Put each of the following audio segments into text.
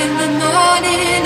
in the morning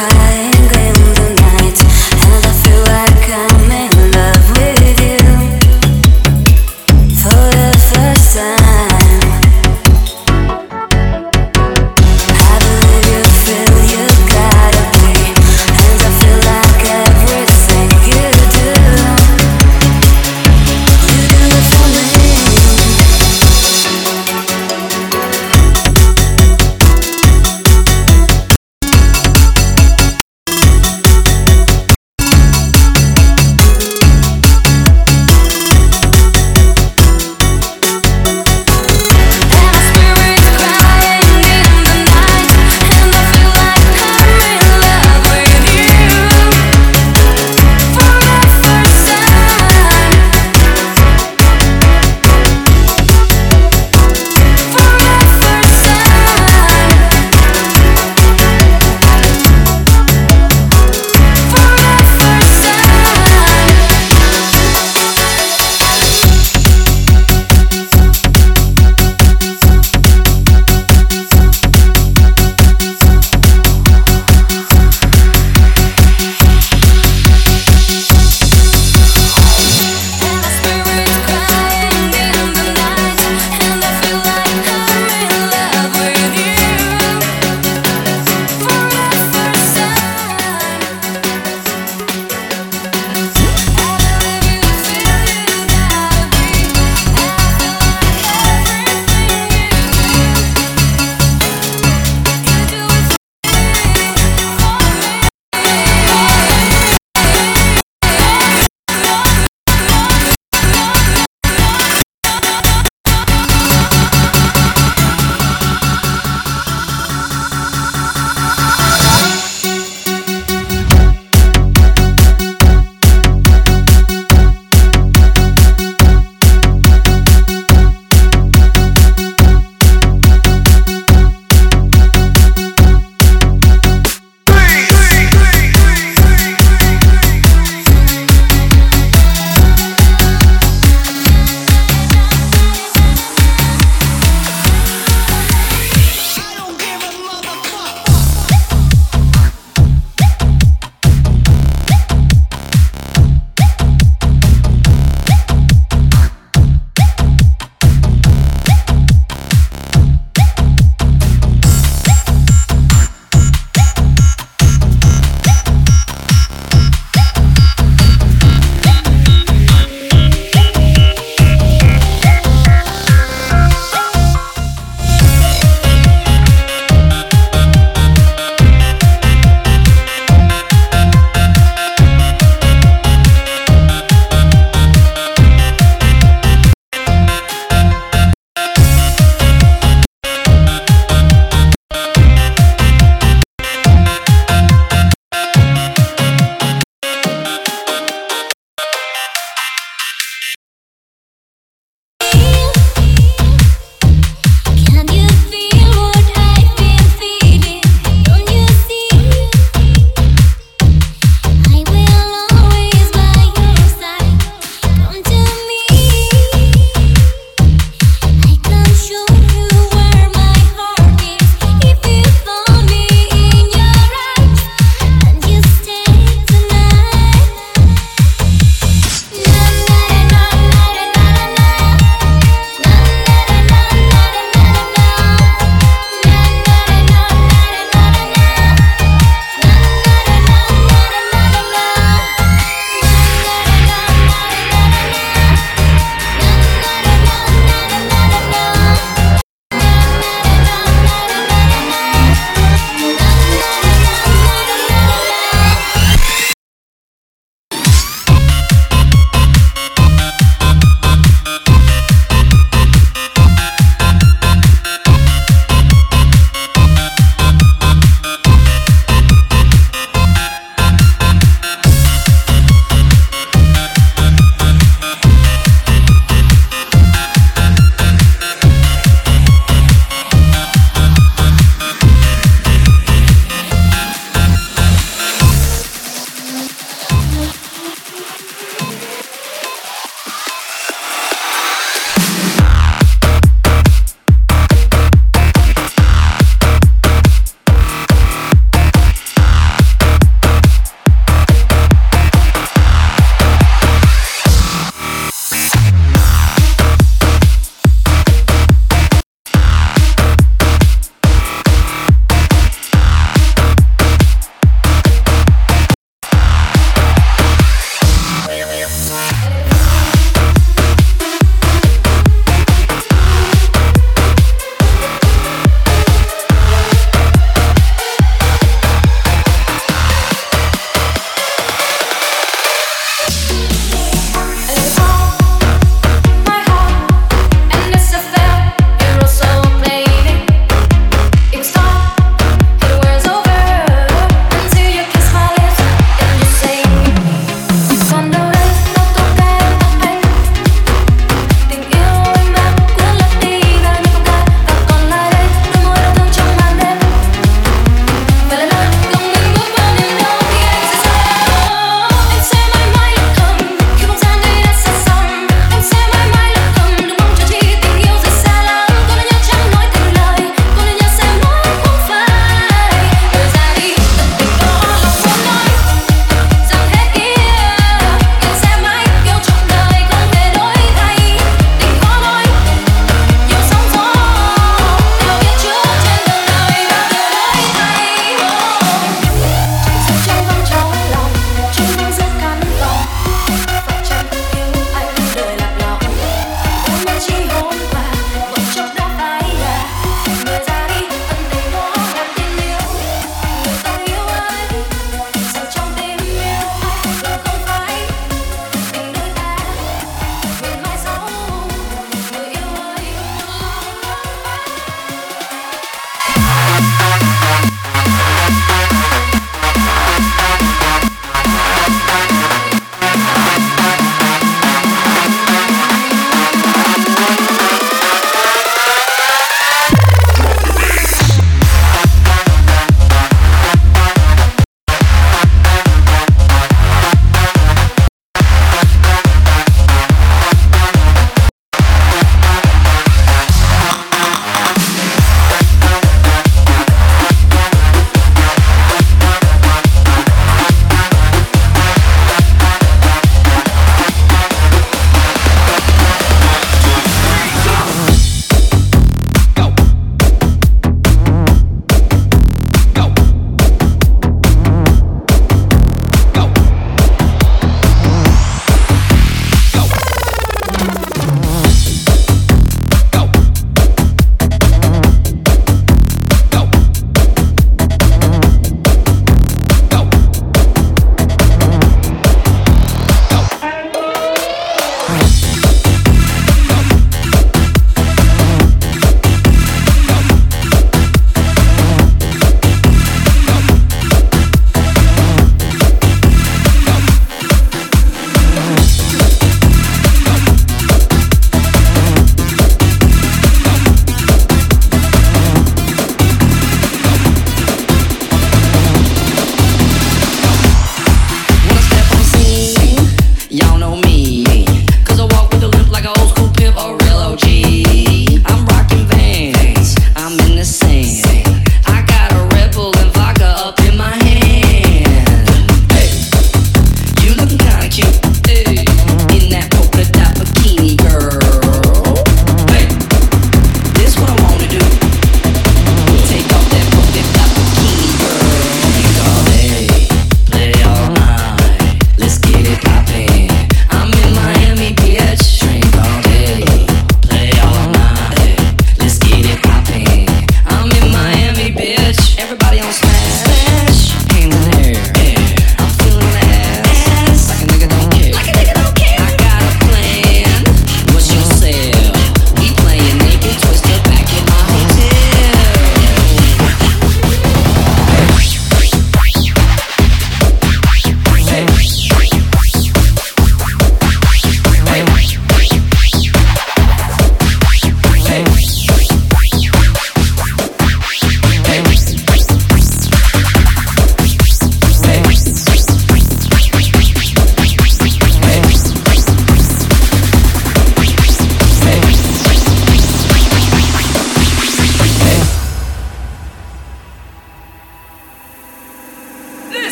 cry